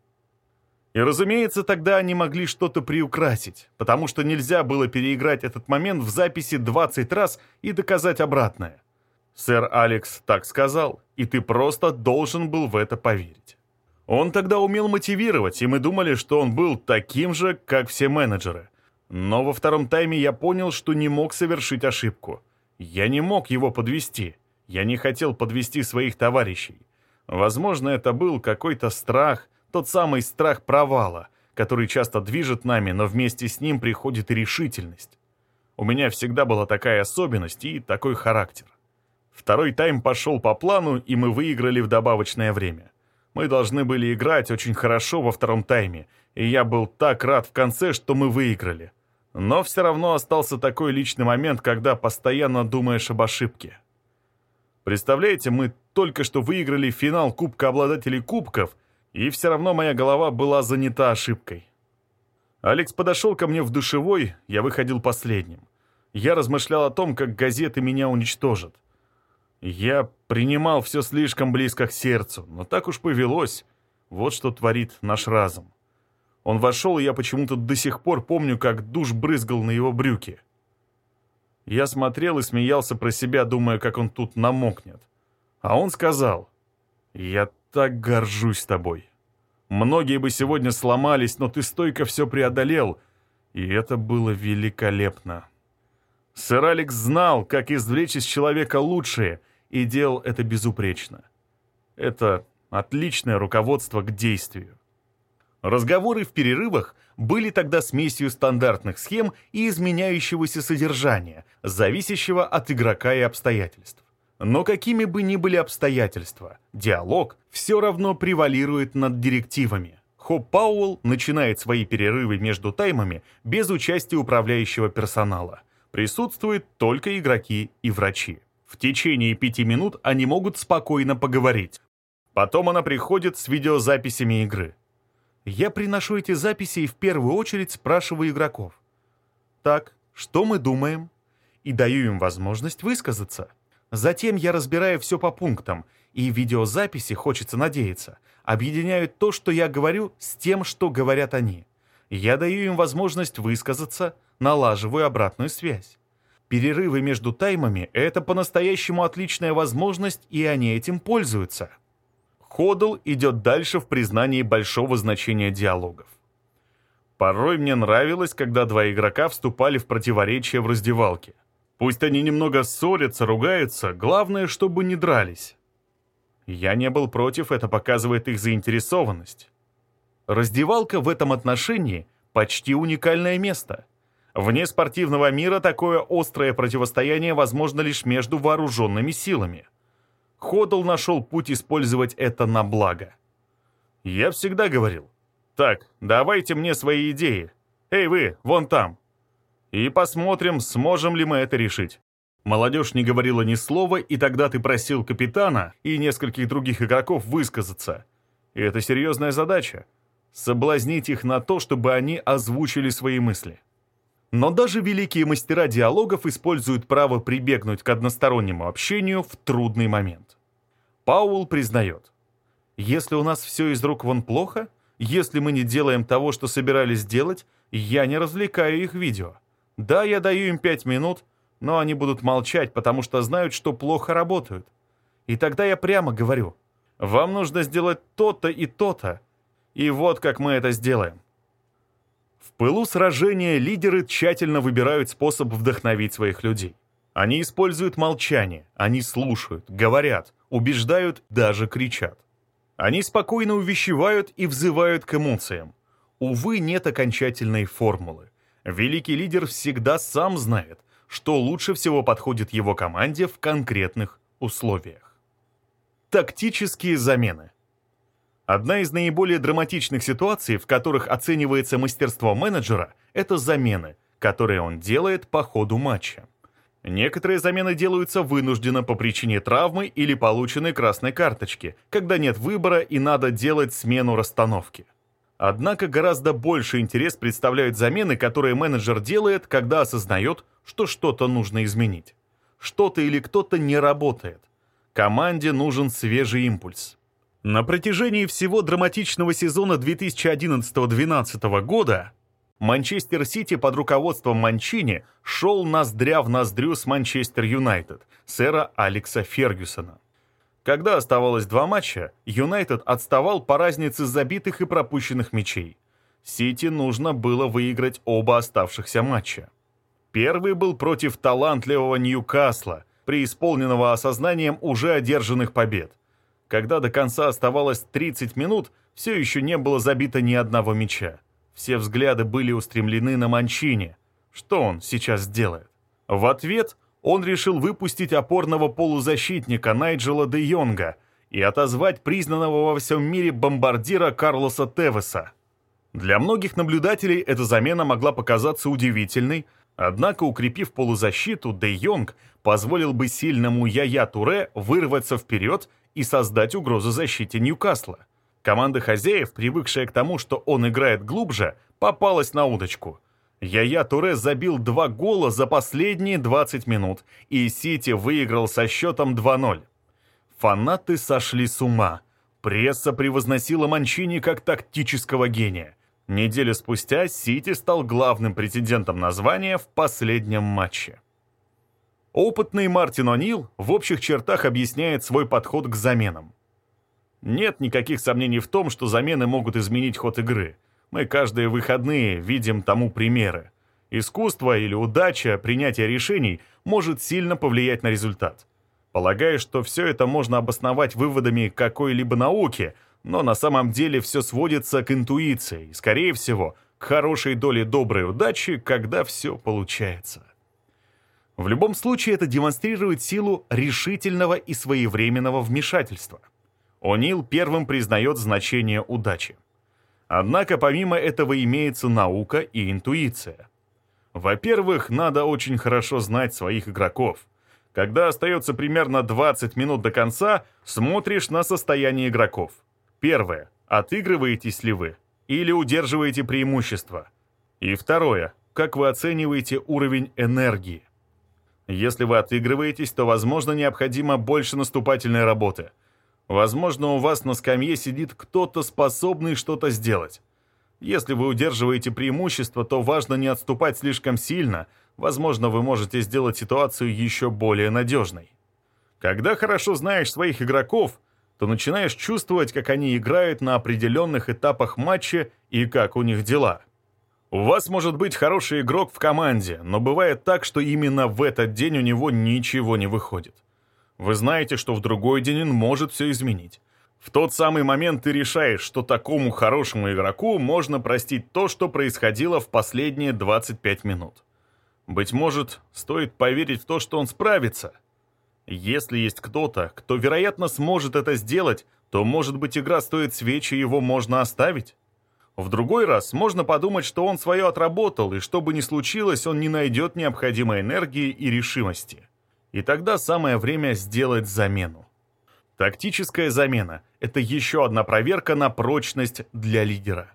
И, разумеется, тогда они могли что-то приукрасить, потому что нельзя было переиграть этот момент в записи 20 раз и доказать обратное. Сэр Алекс так сказал, и ты просто должен был в это поверить. Он тогда умел мотивировать, и мы думали, что он был таким же, как все менеджеры. Но во втором тайме я понял, что не мог совершить ошибку. Я не мог его подвести. Я не хотел подвести своих товарищей. Возможно, это был какой-то страх, тот самый страх провала, который часто движет нами, но вместе с ним приходит и решительность. У меня всегда была такая особенность и такой характер. Второй тайм пошел по плану, и мы выиграли в добавочное время. Мы должны были играть очень хорошо во втором тайме, и я был так рад в конце, что мы выиграли. Но все равно остался такой личный момент, когда постоянно думаешь об ошибке. Представляете, мы только что выиграли финал Кубка обладателей кубков, и все равно моя голова была занята ошибкой. Алекс подошел ко мне в душевой, я выходил последним. Я размышлял о том, как газеты меня уничтожат. Я принимал все слишком близко к сердцу, но так уж повелось. Вот что творит наш разум. Он вошел, и я почему-то до сих пор помню, как душ брызгал на его брюки. Я смотрел и смеялся про себя, думая, как он тут намокнет. А он сказал, «Я так горжусь тобой. Многие бы сегодня сломались, но ты стойко все преодолел, и это было великолепно». Сэр Алекс знал, как извлечь из человека лучшее — и делал это безупречно. Это отличное руководство к действию. Разговоры в перерывах были тогда смесью стандартных схем и изменяющегося содержания, зависящего от игрока и обстоятельств. Но какими бы ни были обстоятельства, диалог все равно превалирует над директивами. Хоп Пауэлл начинает свои перерывы между таймами без участия управляющего персонала. Присутствуют только игроки и врачи. В течение пяти минут они могут спокойно поговорить. Потом она приходит с видеозаписями игры. Я приношу эти записи и в первую очередь спрашиваю игроков. Так, что мы думаем? И даю им возможность высказаться. Затем я разбираю все по пунктам, и видеозаписи, хочется надеяться, объединяют то, что я говорю, с тем, что говорят они. Я даю им возможность высказаться, налаживаю обратную связь. Перерывы между таймами — это по-настоящему отличная возможность, и они этим пользуются. Ходл идет дальше в признании большого значения диалогов. Порой мне нравилось, когда два игрока вступали в противоречие в раздевалке. Пусть они немного ссорятся, ругаются, главное, чтобы не дрались. Я не был против, это показывает их заинтересованность. Раздевалка в этом отношении почти уникальное место. Вне спортивного мира такое острое противостояние возможно лишь между вооруженными силами. Ходл нашел путь использовать это на благо. Я всегда говорил, так, давайте мне свои идеи. Эй вы, вон там. И посмотрим, сможем ли мы это решить. Молодежь не говорила ни слова, и тогда ты просил капитана и нескольких других игроков высказаться. И это серьезная задача — соблазнить их на то, чтобы они озвучили свои мысли. Но даже великие мастера диалогов используют право прибегнуть к одностороннему общению в трудный момент. Паул признает, если у нас все из рук вон плохо, если мы не делаем того, что собирались делать, я не развлекаю их видео. Да, я даю им пять минут, но они будут молчать, потому что знают, что плохо работают. И тогда я прямо говорю, вам нужно сделать то-то и то-то, и вот как мы это сделаем. В пылу сражения лидеры тщательно выбирают способ вдохновить своих людей. Они используют молчание, они слушают, говорят, убеждают, даже кричат. Они спокойно увещевают и взывают к эмоциям. Увы, нет окончательной формулы. Великий лидер всегда сам знает, что лучше всего подходит его команде в конкретных условиях. Тактические замены. Одна из наиболее драматичных ситуаций, в которых оценивается мастерство менеджера, это замены, которые он делает по ходу матча. Некоторые замены делаются вынужденно по причине травмы или полученной красной карточки, когда нет выбора и надо делать смену расстановки. Однако гораздо больше интерес представляют замены, которые менеджер делает, когда осознает, что что-то нужно изменить. Что-то или кто-то не работает. Команде нужен свежий импульс. На протяжении всего драматичного сезона 2011-2012 года Манчестер Сити под руководством Манчини шел ноздря в ноздрю с Манчестер Юнайтед, сэра Алекса Фергюсона. Когда оставалось два матча, Юнайтед отставал по разнице забитых и пропущенных мячей. Сити нужно было выиграть оба оставшихся матча. Первый был против талантливого Ньюкасла, преисполненного осознанием уже одержанных побед. Когда до конца оставалось 30 минут, все еще не было забито ни одного мяча. Все взгляды были устремлены на Манчини. Что он сейчас сделает? В ответ он решил выпустить опорного полузащитника Найджела де Йонга и отозвать признанного во всем мире бомбардира Карлоса Тевеса. Для многих наблюдателей эта замена могла показаться удивительной, однако, укрепив полузащиту, де Йонг позволил бы сильному Яя Туре вырваться вперед и создать угрозу защите Ньюкасла. Команда хозяев, привыкшая к тому, что он играет глубже, попалась на удочку – Яя Туре забил два гола за последние 20 минут, и Сити выиграл со счетом 2-0. Фанаты сошли с ума. Пресса превозносила Манчини как тактического гения. Неделю спустя Сити стал главным претендентом на звание в последнем матче. Опытный Мартин О'Нил в общих чертах объясняет свой подход к заменам. Нет никаких сомнений в том, что замены могут изменить ход игры – мы каждые выходные видим тому примеры. Искусство или удача принятия решений может сильно повлиять на результат. Полагаю, что все это можно обосновать выводами какой-либо науки, но на самом деле все сводится к интуиции и, скорее всего, к хорошей доле доброй удачи, когда все получается. В любом случае это демонстрирует силу решительного и своевременного вмешательства. О'Нил первым признает значение удачи. Однако помимо этого имеется наука и интуиция. Во-первых, надо очень хорошо знать своих игроков. Когда остается примерно 20 минут до конца, смотришь на состояние игроков. Первое. Отыгрываетесь ли вы? Или удерживаете преимущество? И второе. Как вы оцениваете уровень энергии? Если вы отыгрываетесь, то, возможно, необходимо больше наступательной работы. Возможно, у вас на скамье сидит кто-то, способный что-то сделать. Если вы удерживаете преимущество, то важно не отступать слишком сильно. Возможно, вы можете сделать ситуацию еще более надежной. Когда хорошо знаешь своих игроков, то начинаешь чувствовать, как они играют на определенных этапах матча и как у них дела. У вас может быть хороший игрок в команде, но бывает так, что именно в этот день у него ничего не выходит. Вы знаете, что в другой день он может все изменить. В тот самый момент ты решаешь, что такому хорошему игроку можно простить то, что происходило в последние 25 минут. Быть может, стоит поверить в то, что он справится. Если есть кто-то, кто, вероятно, сможет это сделать, то, может быть, игра стоит свечи, его можно оставить. В другой раз можно подумать, что он свое отработал, и что бы ни случилось, он не найдет необходимой энергии и решимости. И тогда самое время сделать замену. Тактическая замена – это еще одна проверка на прочность для лидера.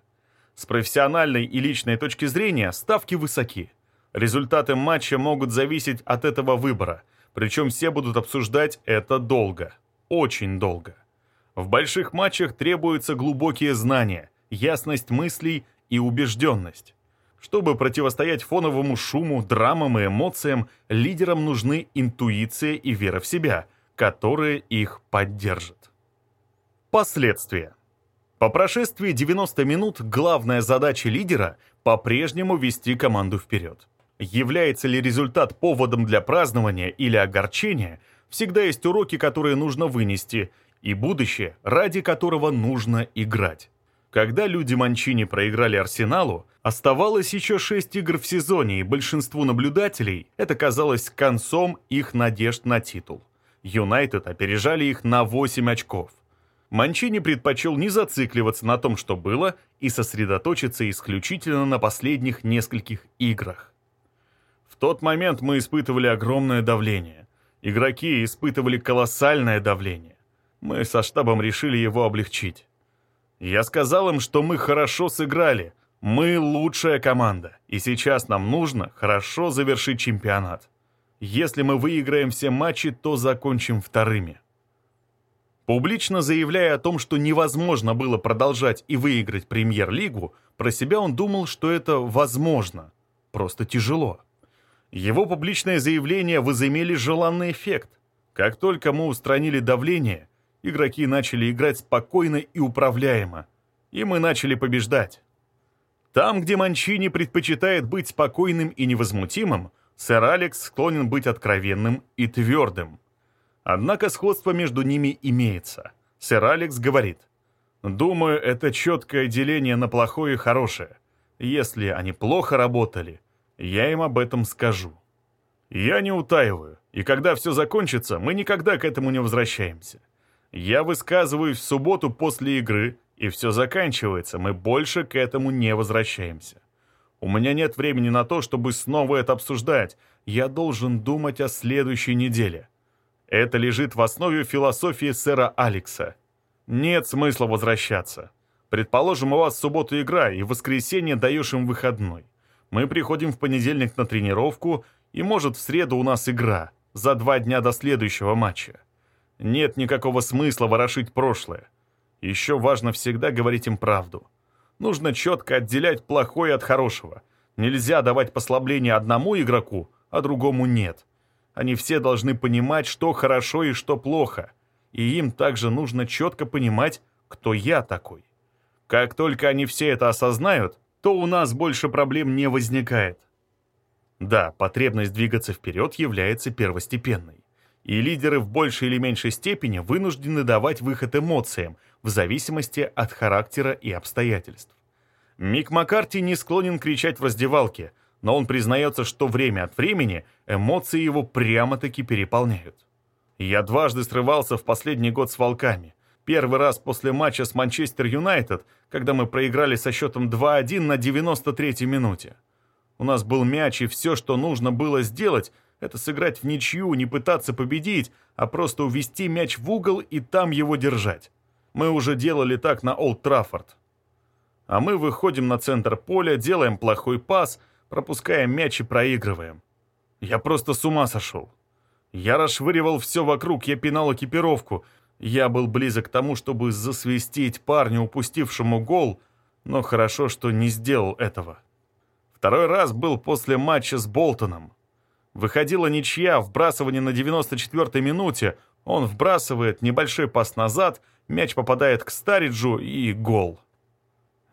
С профессиональной и личной точки зрения ставки высоки. Результаты матча могут зависеть от этого выбора, причем все будут обсуждать это долго, очень долго. В больших матчах требуются глубокие знания – ясность мыслей и убежденность. Чтобы противостоять фоновому шуму, драмам и эмоциям, лидерам нужны интуиция и вера в себя, которые их поддержат. Последствия. По прошествии 90 минут главная задача лидера – по-прежнему вести команду вперед. Является ли результат поводом для празднования или огорчения, всегда есть уроки, которые нужно вынести, и будущее, ради которого нужно играть. Когда люди Манчини проиграли Арсеналу, оставалось еще шесть игр в сезоне, и большинству наблюдателей это казалось концом их надежд на титул. Юнайтед опережали их на 8 очков. Манчини предпочел не зацикливаться на том, что было, и сосредоточиться исключительно на последних нескольких играх. В тот момент мы испытывали огромное давление. Игроки испытывали колоссальное давление. Мы со штабом решили его облегчить. Я сказал им, что мы хорошо сыграли, мы лучшая команда, и сейчас нам нужно хорошо завершить чемпионат. Если мы выиграем все матчи, то закончим вторыми. Публично заявляя о том, что невозможно было продолжать и выиграть премьер-лигу, про себя он думал, что это возможно, просто тяжело. Его публичное заявление возымели желанный эффект. Как только мы устранили давление – игроки начали играть спокойно и управляемо, и мы начали побеждать. Там, где Манчини предпочитает быть спокойным и невозмутимым, сэр Алекс склонен быть откровенным и твердым. Однако сходство между ними имеется. Сэр Алекс говорит, «Думаю, это четкое деление на плохое и хорошее. Если они плохо работали, я им об этом скажу». Я не утаиваю, и когда все закончится, мы никогда к этому не возвращаемся. Я высказываюсь в субботу после игры, и все заканчивается, мы больше к этому не возвращаемся. У меня нет времени на то, чтобы снова это обсуждать. Я должен думать о следующей неделе. Это лежит в основе философии сэра Алекса. Нет смысла возвращаться. Предположим, у вас в субботу игра, и в воскресенье даешь им выходной. Мы приходим в понедельник на тренировку, и, может, в среду у нас игра, за два дня до следующего матча. Нет никакого смысла ворошить прошлое. Еще важно всегда говорить им правду. Нужно четко отделять плохое от хорошего. Нельзя давать послабление одному игроку, а другому нет. Они все должны понимать, что хорошо и что плохо. И им также нужно четко понимать, кто я такой. Как только они все это осознают, то у нас больше проблем не возникает. Да, потребность двигаться вперед является первостепенной и лидеры в большей или меньшей степени вынуждены давать выход эмоциям в зависимости от характера и обстоятельств. Мик Маккарти не склонен кричать в раздевалке, но он признается, что время от времени эмоции его прямо-таки переполняют. Я дважды срывался в последний год с «Волками». Первый раз после матча с Манчестер Юнайтед, когда мы проиграли со счетом 2-1 на 93-й минуте. У нас был мяч, и все, что нужно было сделать, это сыграть в ничью, не пытаться победить, а просто увести мяч в угол и там его держать. Мы уже делали так на Олд Траффорд. А мы выходим на центр поля, делаем плохой пас, пропускаем мяч и проигрываем. Я просто с ума сошел. Я расшвыривал все вокруг, я пинал экипировку. Я был близок к тому, чтобы засвистеть парню, упустившему гол, но хорошо, что не сделал этого. Второй раз был после матча с Болтоном. Выходила ничья, вбрасывание на 94-й минуте. Он вбрасывает небольшой пас назад, мяч попадает к Стариджу и гол.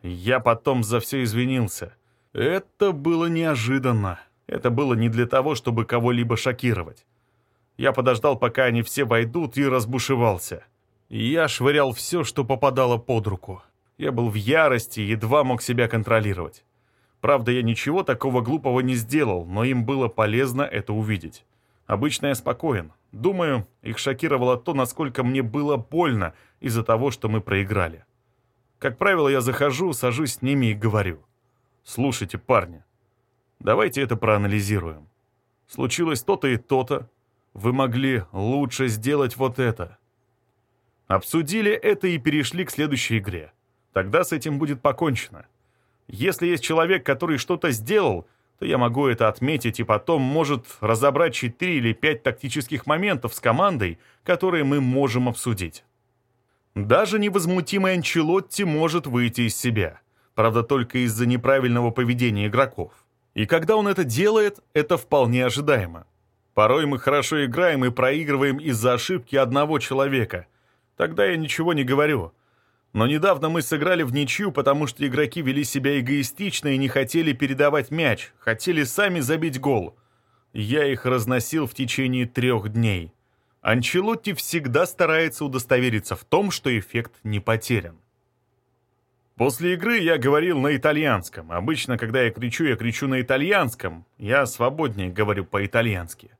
Я потом за все извинился. Это было неожиданно. Это было не для того, чтобы кого-либо шокировать. Я подождал, пока они все войдут, и разбушевался. Я швырял все, что попадало под руку. Я был в ярости, едва мог себя контролировать. Правда, я ничего такого глупого не сделал, но им было полезно это увидеть. Обычно я спокоен. Думаю, их шокировало то, насколько мне было больно из-за того, что мы проиграли. Как правило, я захожу, сажусь с ними и говорю. «Слушайте, парни, давайте это проанализируем. Случилось то-то и то-то. Вы могли лучше сделать вот это». Обсудили это и перешли к следующей игре. Тогда с этим будет покончено. Если есть человек, который что-то сделал, то я могу это отметить и потом может разобрать 4 или 5 тактических моментов с командой, которые мы можем обсудить. Даже невозмутимый Анчелотти может выйти из себя. Правда, только из-за неправильного поведения игроков. И когда он это делает, это вполне ожидаемо. Порой мы хорошо играем и проигрываем из-за ошибки одного человека. Тогда я ничего не говорю. Но недавно мы сыграли в ничью, потому что игроки вели себя эгоистично и не хотели передавать мяч, хотели сами забить гол. Я их разносил в течение трех дней. Анчелотти всегда старается удостовериться в том, что эффект не потерян. После игры я говорил на итальянском. Обычно, когда я кричу, я кричу на итальянском. Я свободнее говорю по-итальянски.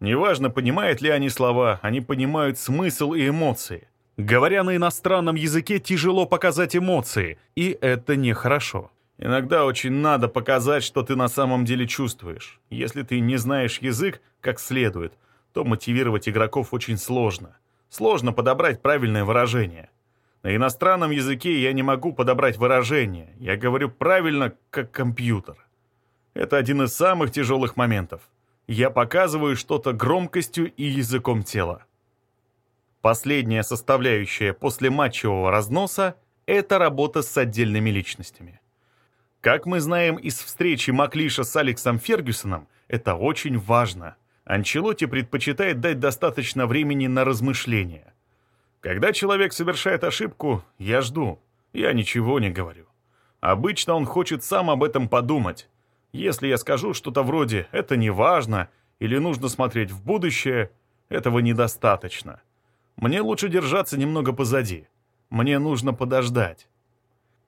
Неважно, понимают ли они слова, они понимают смысл и эмоции. Говоря на иностранном языке, тяжело показать эмоции, и это нехорошо. Иногда очень надо показать, что ты на самом деле чувствуешь. Если ты не знаешь язык как следует, то мотивировать игроков очень сложно. Сложно подобрать правильное выражение. На иностранном языке я не могу подобрать выражение. Я говорю правильно, как компьютер. Это один из самых тяжелых моментов. Я показываю что-то громкостью и языком тела. Последняя составляющая после матчевого разноса – это работа с отдельными личностями. Как мы знаем из встречи Маклиша с Алексом Фергюсоном, это очень важно – Анчелотти предпочитает дать достаточно времени на размышления. Когда человек совершает ошибку, я жду, я ничего не говорю. Обычно он хочет сам об этом подумать. Если я скажу что-то вроде «это не важно» или «нужно смотреть в будущее», этого недостаточно. Мне лучше держаться немного позади. Мне нужно подождать.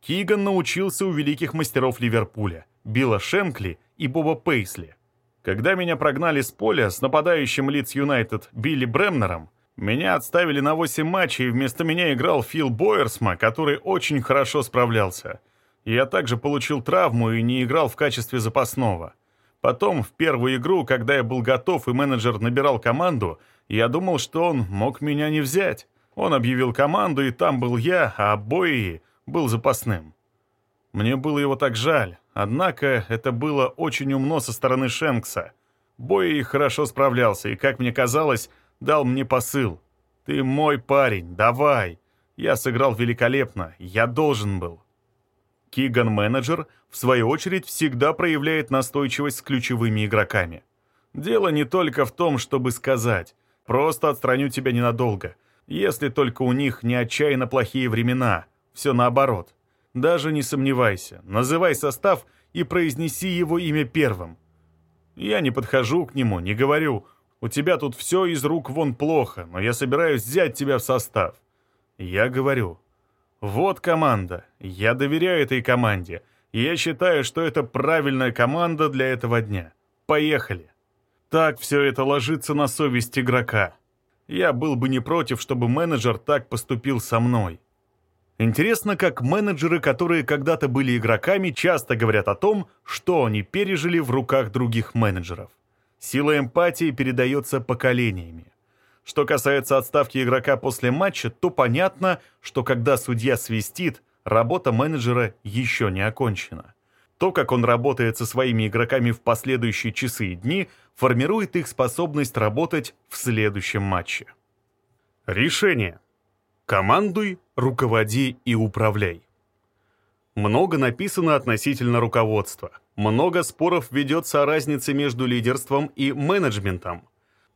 Киган научился у великих мастеров Ливерпуля, Билла Шенкли и Боба Пейсли. Когда меня прогнали с поля с нападающим Лидс Юнайтед Билли Бремнером, меня отставили на 8 матчей, и вместо меня играл Фил Бойерсма, который очень хорошо справлялся. Я также получил травму и не играл в качестве запасного. Потом, в первую игру, когда я был готов и менеджер набирал команду, я думал, что он мог меня не взять. Он объявил команду, и там был я, а Бойи был запасным. Мне было его так жаль, однако это было очень умно со стороны Шенкса. Бой хорошо справлялся и, как мне казалось, дал мне посыл. «Ты мой парень, давай!» Я сыграл великолепно, я должен был. Киган-менеджер, в свою очередь, всегда проявляет настойчивость с ключевыми игроками. Дело не только в том, чтобы сказать «просто отстраню тебя ненадолго», если только у них не отчаянно плохие времена, все наоборот. Даже не сомневайся, называй состав и произнеси его имя первым. Я не подхожу к нему, не говорю, у тебя тут все из рук вон плохо, но я собираюсь взять тебя в состав. Я говорю, вот команда, я доверяю этой команде, я считаю, что это правильная команда для этого дня. Поехали. Так все это ложится на совесть игрока. Я был бы не против, чтобы менеджер так поступил со мной. Интересно, как менеджеры, которые когда-то были игроками, часто говорят о том, что они пережили в руках других менеджеров. Сила эмпатии передается поколениями. Что касается отставки игрока после матча, то понятно, что когда судья свистит, работа менеджера еще не окончена. То, как он работает со своими игроками в последующие часы и дни, формирует их способность работать в следующем матче. Решение. Командуй, руководи и управляй. Много написано относительно руководства. Много споров ведется о разнице между лидерством и менеджментом.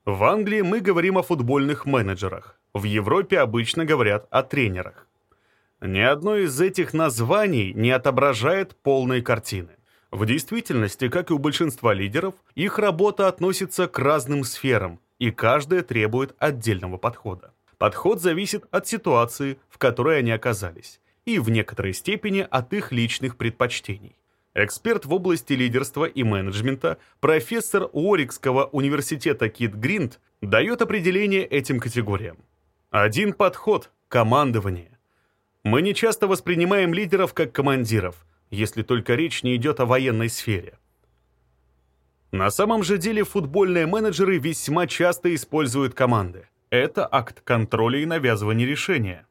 В Англии мы говорим о футбольных менеджерах. В Европе обычно говорят о тренерах. Ни одно из этих названий не отображает полной картины. В действительности, как и у большинства лидеров, их работа относится к разным сферам, и каждая требует отдельного подхода. Подход зависит от ситуации, в которой они оказались, и в некоторой степени от их личных предпочтений. Эксперт в области лидерства и менеджмента, профессор Уорикского университета Кит Гринд дает определение этим категориям. Один подход – командование. Мы не часто воспринимаем лидеров как командиров, если только речь не идет о военной сфере. На самом же деле футбольные менеджеры весьма часто используют команды. Это акт контроля и навязывания решения.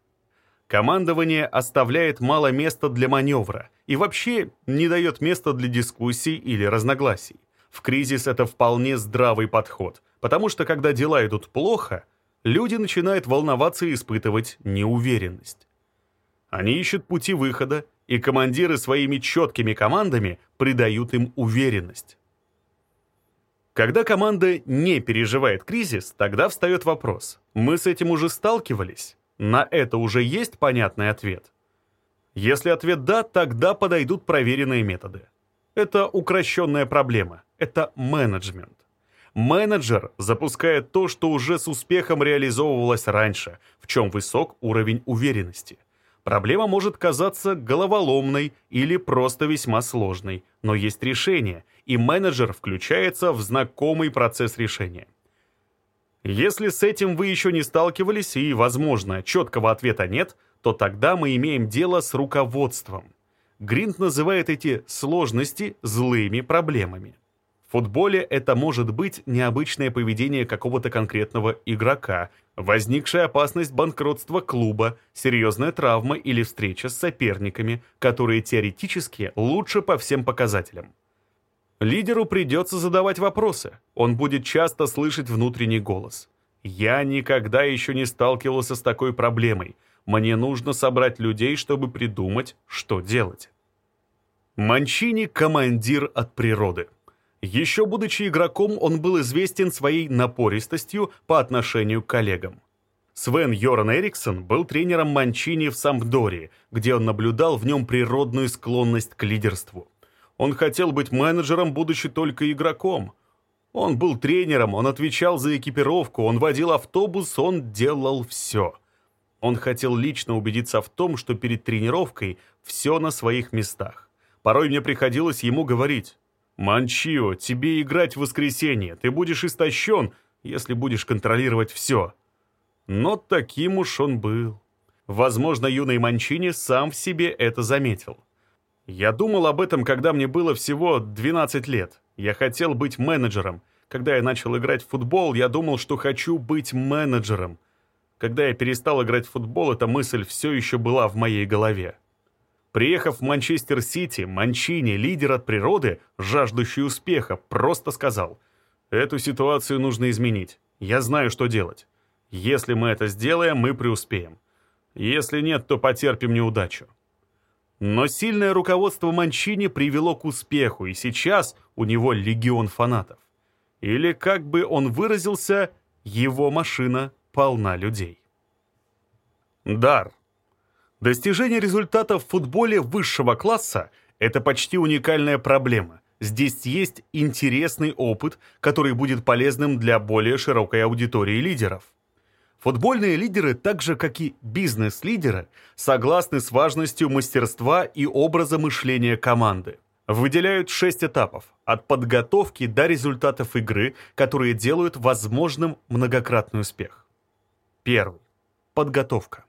Командование оставляет мало места для маневра и вообще не дает места для дискуссий или разногласий. В кризис это вполне здравый подход, потому что когда дела идут плохо, люди начинают волноваться и испытывать неуверенность. Они ищут пути выхода, и командиры своими четкими командами придают им уверенность. Когда команда не переживает кризис, тогда встает вопрос. Мы с этим уже сталкивались? На это уже есть понятный ответ? Если ответ «да», тогда подойдут проверенные методы. Это укращенная проблема. Это менеджмент. Менеджер запускает то, что уже с успехом реализовывалось раньше, в чем высок уровень уверенности – Проблема может казаться головоломной или просто весьма сложной, но есть решение, и менеджер включается в знакомый процесс решения. Если с этим вы еще не сталкивались и, возможно, четкого ответа нет, то тогда мы имеем дело с руководством. Гринт называет эти сложности злыми проблемами. В футболе это может быть необычное поведение какого-то конкретного игрока, возникшая опасность банкротства клуба, серьезная травма или встреча с соперниками, которые теоретически лучше по всем показателям. Лидеру придется задавать вопросы. Он будет часто слышать внутренний голос. «Я никогда еще не сталкивался с такой проблемой. Мне нужно собрать людей, чтобы придумать, что делать». Манчини – командир от природы. Еще будучи игроком, он был известен своей напористостью по отношению к коллегам. Свен Йоран Эриксон был тренером Манчини в Сампдории, где он наблюдал в нем природную склонность к лидерству. Он хотел быть менеджером, будучи только игроком. Он был тренером, он отвечал за экипировку, он водил автобус, он делал все. Он хотел лично убедиться в том, что перед тренировкой все на своих местах. Порой мне приходилось ему говорить, «Манчио, тебе играть в воскресенье, ты будешь истощен, если будешь контролировать все». Но таким уж он был. Возможно, юный Манчини сам в себе это заметил. Я думал об этом, когда мне было всего 12 лет. Я хотел быть менеджером. Когда я начал играть в футбол, я думал, что хочу быть менеджером. Когда я перестал играть в футбол, эта мысль все еще была в моей голове. Приехав в Манчестер-Сити, Манчини, лидер от природы, жаждущий успеха, просто сказал, «Эту ситуацию нужно изменить. Я знаю, что делать. Если мы это сделаем, мы преуспеем. Если нет, то потерпим неудачу». Но сильное руководство Манчини привело к успеху, и сейчас у него легион фанатов. Или, как бы он выразился, его машина полна людей. Дар. Достижение результатов в футболе высшего класса – это почти уникальная проблема. Здесь есть интересный опыт, который будет полезным для более широкой аудитории лидеров. Футбольные лидеры, так же как и бизнес-лидеры, согласны с важностью мастерства и образа мышления команды. Выделяют шесть этапов, от подготовки до результатов игры, которые делают возможным многократный успех. Первый. Подготовка.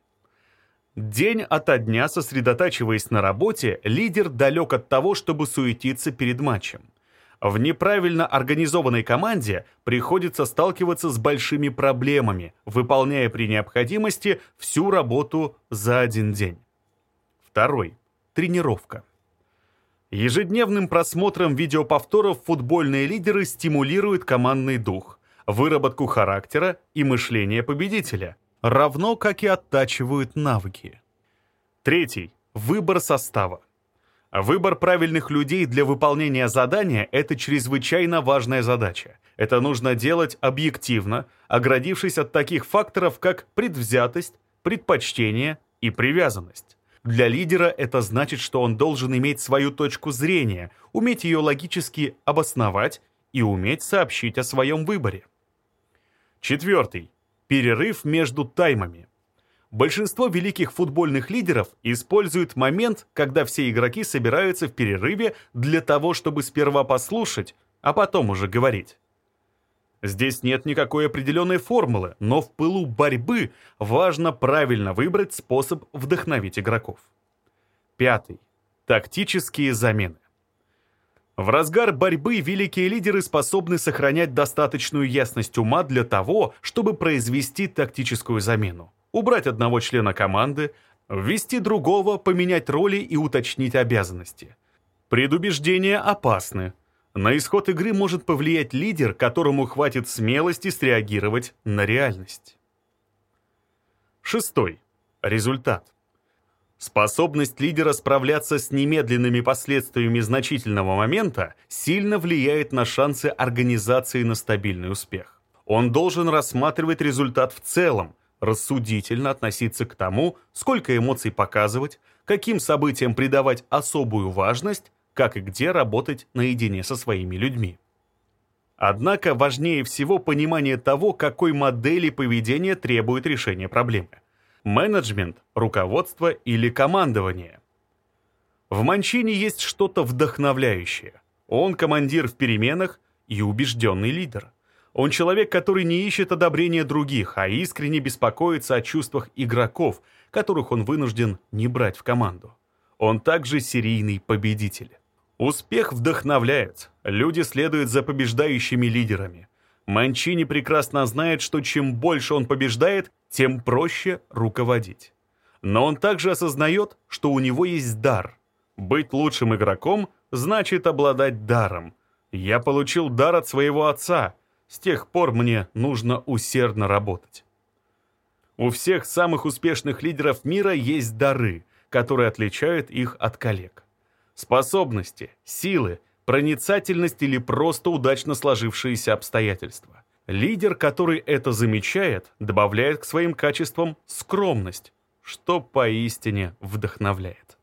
День ото дня, сосредотачиваясь на работе, лидер далек от того, чтобы суетиться перед матчем. В неправильно организованной команде приходится сталкиваться с большими проблемами, выполняя при необходимости всю работу за один день. Второй. Тренировка. Ежедневным просмотром видеоповторов футбольные лидеры стимулируют командный дух, выработку характера и мышление победителя, равно как и оттачивают навыки. Третий. Выбор состава. Выбор правильных людей для выполнения задания – это чрезвычайно важная задача. Это нужно делать объективно, оградившись от таких факторов, как предвзятость, предпочтение и привязанность. Для лидера это значит, что он должен иметь свою точку зрения, уметь ее логически обосновать и уметь сообщить о своем выборе. Четвертый. Перерыв между таймами. Большинство великих футбольных лидеров используют момент, когда все игроки собираются в перерыве для того, чтобы сперва послушать, а потом уже говорить. Здесь нет никакой определенной формулы, но в пылу борьбы важно правильно выбрать способ вдохновить игроков. Пятый. Тактические замены. В разгар борьбы великие лидеры способны сохранять достаточную ясность ума для того, чтобы произвести тактическую замену убрать одного члена команды, ввести другого, поменять роли и уточнить обязанности. Предубеждения опасны. На исход игры может повлиять лидер, которому хватит смелости среагировать на реальность. Шестой. Результат. Способность лидера справляться с немедленными последствиями значительного момента сильно влияет на шансы организации на стабильный успех. Он должен рассматривать результат в целом, рассудительно относиться к тому, сколько эмоций показывать, каким событиям придавать особую важность, как и где работать наедине со своими людьми. Однако важнее всего понимание того, какой модели поведения требует решения проблемы. Менеджмент, руководство или командование. В Манчине есть что-то вдохновляющее. Он командир в переменах и убежденный лидер. Он человек, который не ищет одобрения других, а искренне беспокоится о чувствах игроков, которых он вынужден не брать в команду. Он также серийный победитель. Успех вдохновляет. Люди следуют за побеждающими лидерами. Манчини прекрасно знает, что чем больше он побеждает, тем проще руководить. Но он также осознает, что у него есть дар. Быть лучшим игроком значит обладать даром. Я получил дар от своего отца — с тех пор мне нужно усердно работать. У всех самых успешных лидеров мира есть дары, которые отличают их от коллег. Способности, силы, проницательность или просто удачно сложившиеся обстоятельства. Лидер, который это замечает, добавляет к своим качествам скромность, что поистине вдохновляет.